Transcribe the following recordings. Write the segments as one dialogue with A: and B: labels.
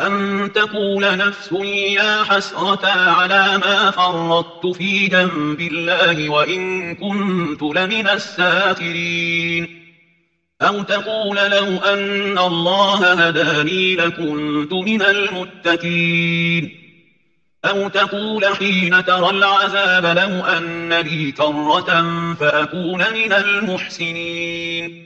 A: أن تقول نفس يا حسرة على ما فرطت في جنب الله وإن كنت لمن الساخرين أو تقول لو أن الله هداني لكنت من المتكين أو تقول حين ترى العذاب لو أن لي كرة فأكون من المحسنين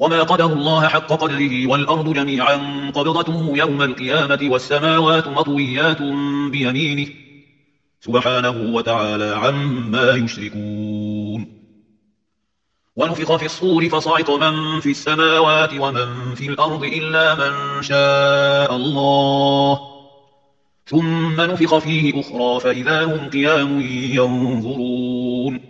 A: وما قدر الله حق قدره والأرض جميعا قبضته يوم القيامة والسماوات مطويات بيمينه سبحانه وتعالى عما يشركون ونفخ في الصور فصعق من في السماوات ومن في الأرض إلا من شاء الله ثم نفخ فيه أخرى فإذا هم قيام ينظرون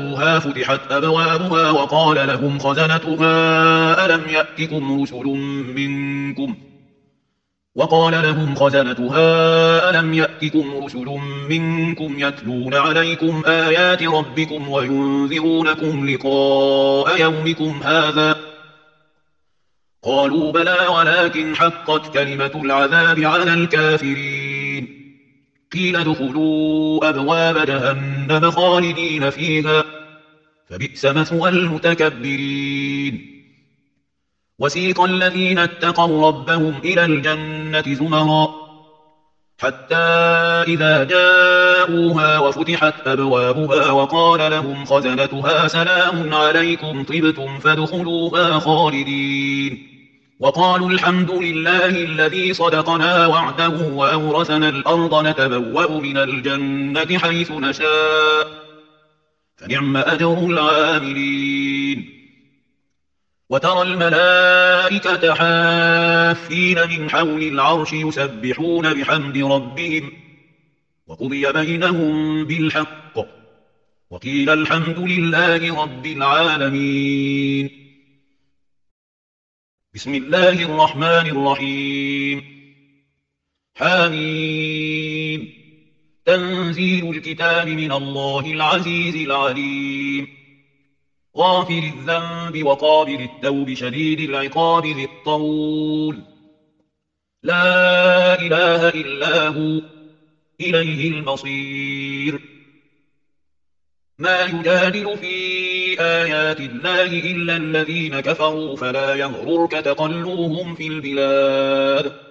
A: قريتها فتحت أبوابها وقال لهم خزنتها ألم يأتكم رسل منكم؟ وقال لهم خزنتها ألم يأتكم رسل منكم يتلون عليكم آيات ربكم وينذرونكم لقاء يومكم هذا؟ قالوا بلى ولكن حقت كلمة العذاب على الكافرين. قيل دخلوا أبواب جهنم خالدين فيها. فبئس مثوى المتكبرين. وسيق الذين اتقوا ربهم إلى الجنة زمرا. حتى إذا جاءوها وفتحت أبوابها وقال لهم خزنتها سلام عليكم طبتم فادخلوها خالدين. وقالوا الحمد لله الذي صدقنا وعده وأورثنا الأرض نتبوأ من الجنة حيث نشاء. فنعم أجر العاملين وترى الملائكة حافين من حول العرش يسبحون بحمد ربهم وقضي بينهم بالحق وقيل الحمد لله رب العالمين بسم الله الرحمن الرحيم حامين تنزيل الكتاب من الله العزيز العليم. غافر الذنب وقابل التوب شديد العقاب ذي لا إله إلا هو إليه المصير. ما يجادل في آيات الله إلا الذين كفروا فلا يغررك تقلوهم في البلاد.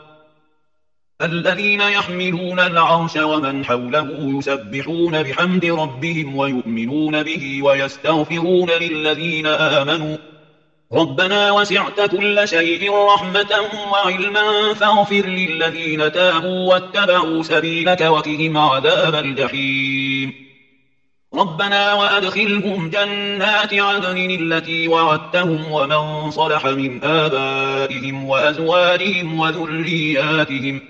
A: الذين يحملون العرش ومن حوله يسبحون بحمد ربهم ويؤمنون به ويستغفرون للذين آمنوا. ربنا وسعت كل شيء رحمة وعلما فاغفر للذين تابوا واتبعوا سبيلك وكهم عذاب الجحيم. ربنا وأدخلهم جنات عدن التي وعدتهم ومن صلح من آبائهم وأزوارهم وذرياتهم.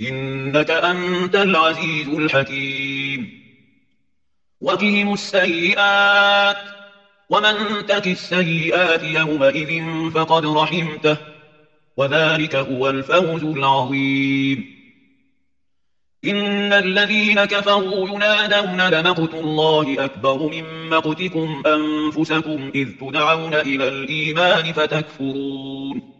A: إنك أنت العزيز الحكيم. وقهم السيئات ومن تك السيئات يومئذ فقد رحمته وذلك هو الفوز العظيم. إن الذين كفروا ينادون لمقت الله أكبر من مقتكم أنفسكم إذ تدعون إلى الإيمان فتكفرون.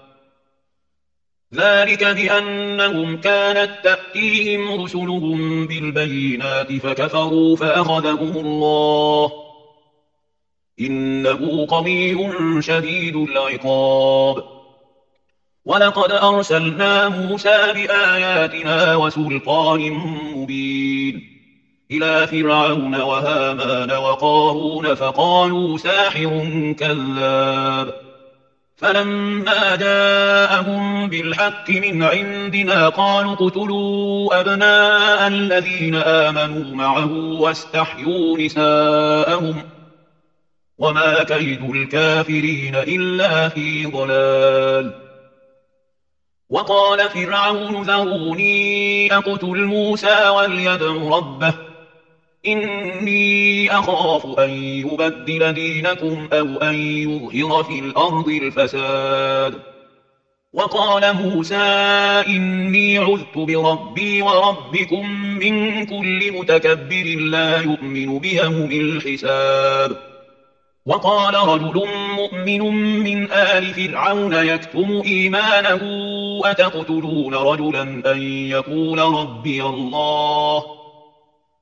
A: ذلك بأنهم كانت تأتيهم رسلهم بالبينات فكفروا فأخذهم الله. إنه قوي شديد العقاب. ولقد أرسلنا موسى بآياتنا وسلطان مبين. إلى فرعون وهامان وقارون فقالوا ساحر كذاب. فلما جاءهم بالحق من عندنا قالوا اقتلوا أبناء الذين آمنوا معه واستحيوا نساءهم وما كيد الكافرين إلا في ضلال. وقال فرعون ذروني أقتل موسى وليدعو ربه إني أخاف أن يبدل دينكم أو أن يظهر في الأرض الفساد. وقال موسى إني عذت بربي وربكم من كل متكبر لا يؤمن بهم الحساب. وقال رجل مؤمن من آل فرعون يكتم إيمانه أتقتلون رجلا أن يقول ربي الله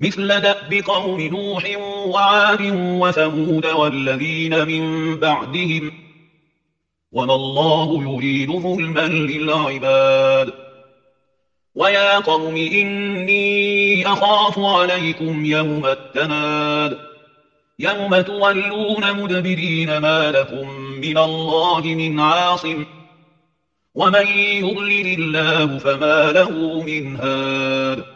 A: مثل دأب قوم نوح وعاد وثمود والذين من بعدهم وما الله يريد ظلما للعباد. ويا قوم إني أخاف عليكم يوم التناد. يوم تولون مدبرين ما لكم من الله من عاصم. ومن يضلل الله فما له من هاد.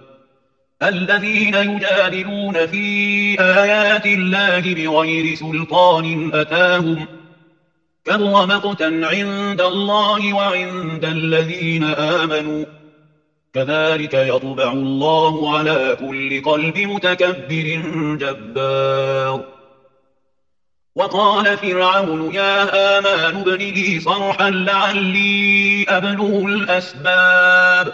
A: الذين يجادلون في آيات الله بغير سلطان أتاهم كبر مقتا عند الله وعند الذين آمنوا كذلك يطبع الله على كل قلب متكبر جبار وقال فرعون يا آمان ابن لي صرحا لعلي أبلغ الأسباب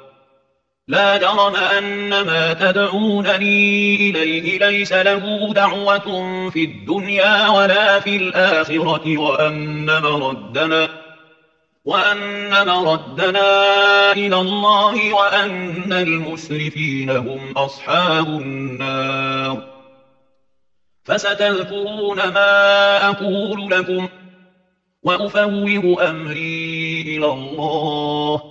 A: لا جرم أن ما تدعونني إليه ليس له دعوة في الدنيا ولا في الآخرة وأن مردنا وأن مردنا إلى الله وأن المسرفين هم أصحاب النار. فستذكرون ما أقول لكم وأفوه أمري إلى الله.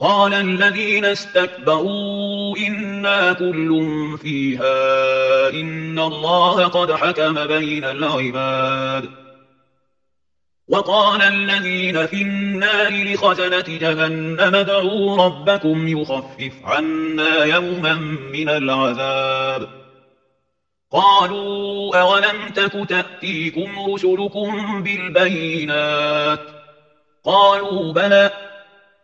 A: قال الذين استكبروا إنا كل فيها إن الله قد حكم بين العباد. وقال الذين في النار لخزنة جهنم دعوا ربكم يخفف عنا يوما من العذاب. قالوا أولم تك تأتيكم رسلكم بالبينات؟ قالوا بلأ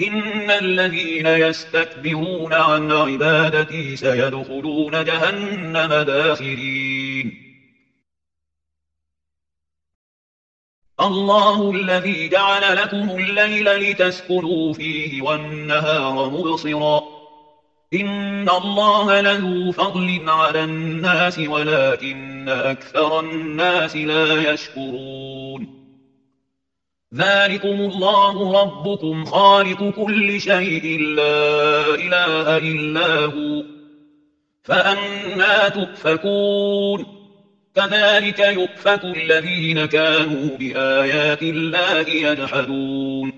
A: إن الذين يستكبرون عن عبادتي سيدخلون جهنم داخرين. الله الذي جعل لكم الليل لتسكنوا فيه والنهار مبصرا. إن الله له فضل على الناس ولكن أكثر الناس لا يشكرون. ذلكم الله ربكم خالق كل شيء لا إله إلا هو فأنا تؤفكون كذلك يؤفك الذين كانوا بآيات الله يجحدون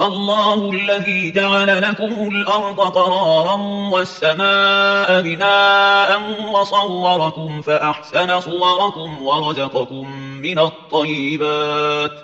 A: الله الذي جعل لكم الأرض قرارا والسماء بناء وصوركم فأحسن صوركم ورزقكم من الطيبات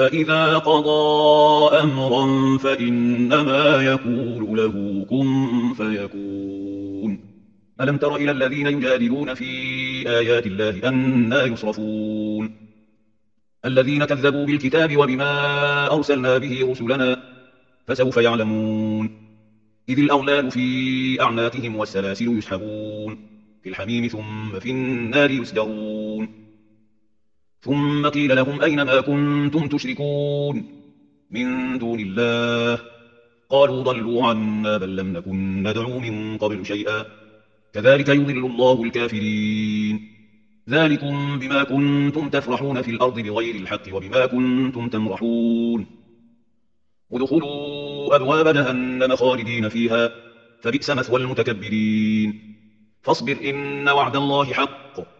A: فإذا قضى أمرا فإنما يقول له كن فيكون. ألم تر إلى الذين يجادلون في آيات الله أنا يصرفون. الذين كذبوا بالكتاب وبما أرسلنا به رسلنا فسوف يعلمون. إذ الأغلال في أعناقهم والسلاسل يسحبون. في الحميم ثم في النار يسجرون. ثم قيل لهم أين ما كنتم تشركون من دون الله قالوا ضلوا عنا بل لم نكن ندعو من قبل شيئا كذلك يضل الله الكافرين ذلكم بما كنتم تفرحون في الأرض بغير الحق وبما كنتم تمرحون ودخلوا أبواب جهنم خالدين فيها فبئس مثوى المتكبرين فاصبر إن وعد الله حق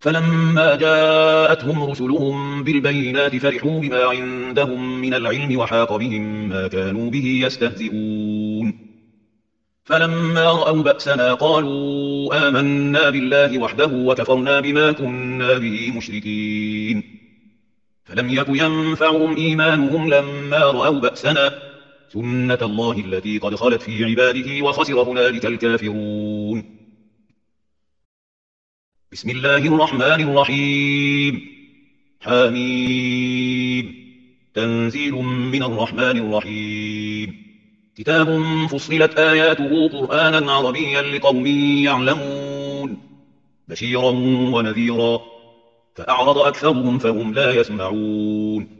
A: فلما جاءتهم رسلهم بالبينات فرحوا بما عندهم من العلم وحاق بهم ما كانوا به يستهزئون. فلما رأوا بأسنا قالوا آمنا بالله وحده وكفرنا بما كنا به مشركين. فلم يك ينفعهم إيمانهم لما رأوا بأسنا. سنة الله التي قد خلت في عباده وخسر هنالك الكافرون. بسم الله الرحمن الرحيم. حميم. تنزيل من الرحمن الرحيم. كتاب فصلت آياته قرآنا عربيا لقوم يعلمون. بشيرا ونذيرا. فأعرض أكثرهم فهم لا يسمعون.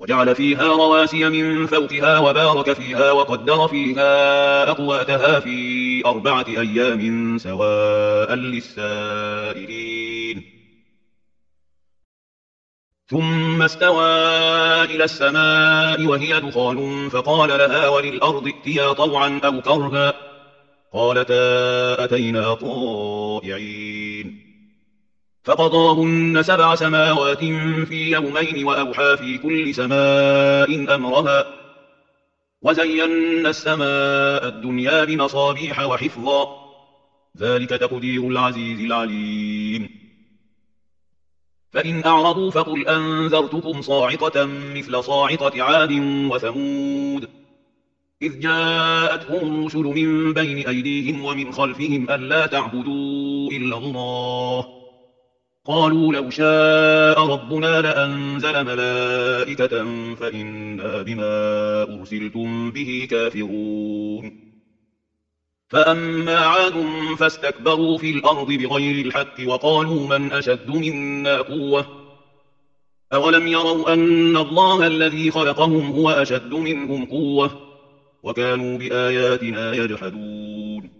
A: وجعل فيها رواسي من فوقها وبارك فيها وقدر فيها أقواتها في أربعة أيام سواء للسائلين. ثم استوى إلى السماء وهي دخان فقال لها وللأرض اتيا طوعا أو كرها. قالتا أتينا طائعين. فقضاهن سبع سماوات في يومين وأوحى في كل سماء أمرها وزينا السماء الدنيا بمصابيح وحفظا ذلك تقدير العزيز العليم. فإن أعرضوا فقل أنذرتكم صاعقة مثل صاعقة عاد وثمود. إذ جاءتهم رسل من بين أيديهم ومن خلفهم ألا تعبدوا إلا الله. قالوا لو شاء ربنا لأنزل ملائكة فإنا بما أرسلتم به كافرون. فأما عاد فاستكبروا في الأرض بغير الحق وقالوا من أشد منا قوة. أولم يروا أن الله الذي خلقهم هو أشد منهم قوة. وكانوا بآياتنا يجحدون.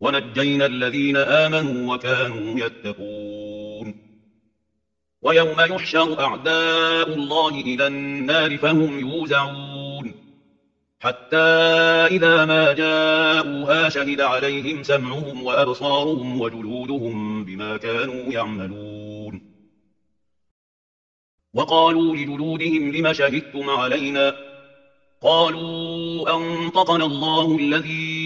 A: ونجينا الذين آمنوا وكانوا يتقون. ويوم يحشر أعداء الله إلى النار فهم يوزعون. حتى إذا ما جاءوها شهد عليهم سمعهم وأبصارهم وجلودهم بما كانوا يعملون. وقالوا لجلودهم لم شهدتم علينا؟ قالوا أنطقنا الله الذي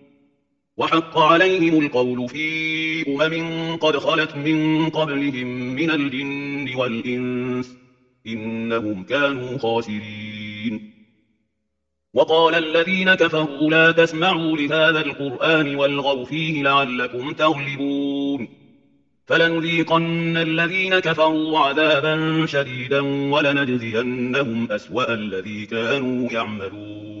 A: وحق عليهم القول في أمم قد خلت من قبلهم من الجن والإنس إنهم كانوا خاسرين. وقال الذين كفروا لا تسمعوا لهذا القرآن والغوا فيه لعلكم تغلبون. فلنذيقن الذين كفروا عذابا شديدا ولنجزينهم أسوأ الذي كانوا يعملون.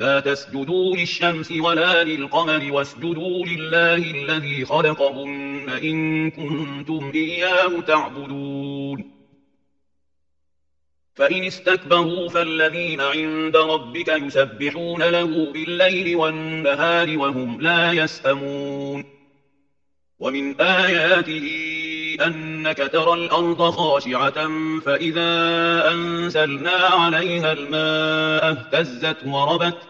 A: لا تسجدوا للشمس ولا للقمر واسجدوا لله الذي خلقهن إن كنتم إياه تعبدون. فإن استكبروا فالذين عند ربك يسبحون له بالليل والنهار وهم لا يسأمون. ومن آياته أنك ترى الأرض خاشعة فإذا أنزلنا عليها الماء اهتزت وربت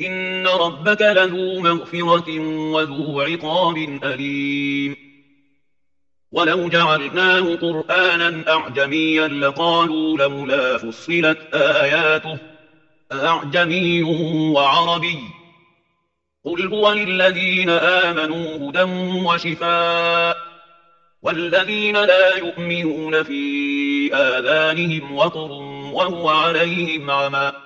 A: إن ربك له مغفرة وذو عقاب أليم. ولو جعلناه قرآنا أعجميا لقالوا لولا فصلت آياته أعجمي وعربي. قل هو للذين آمنوا هدى وشفاء والذين لا يؤمنون في آذانهم وقر وهو عليهم عمى.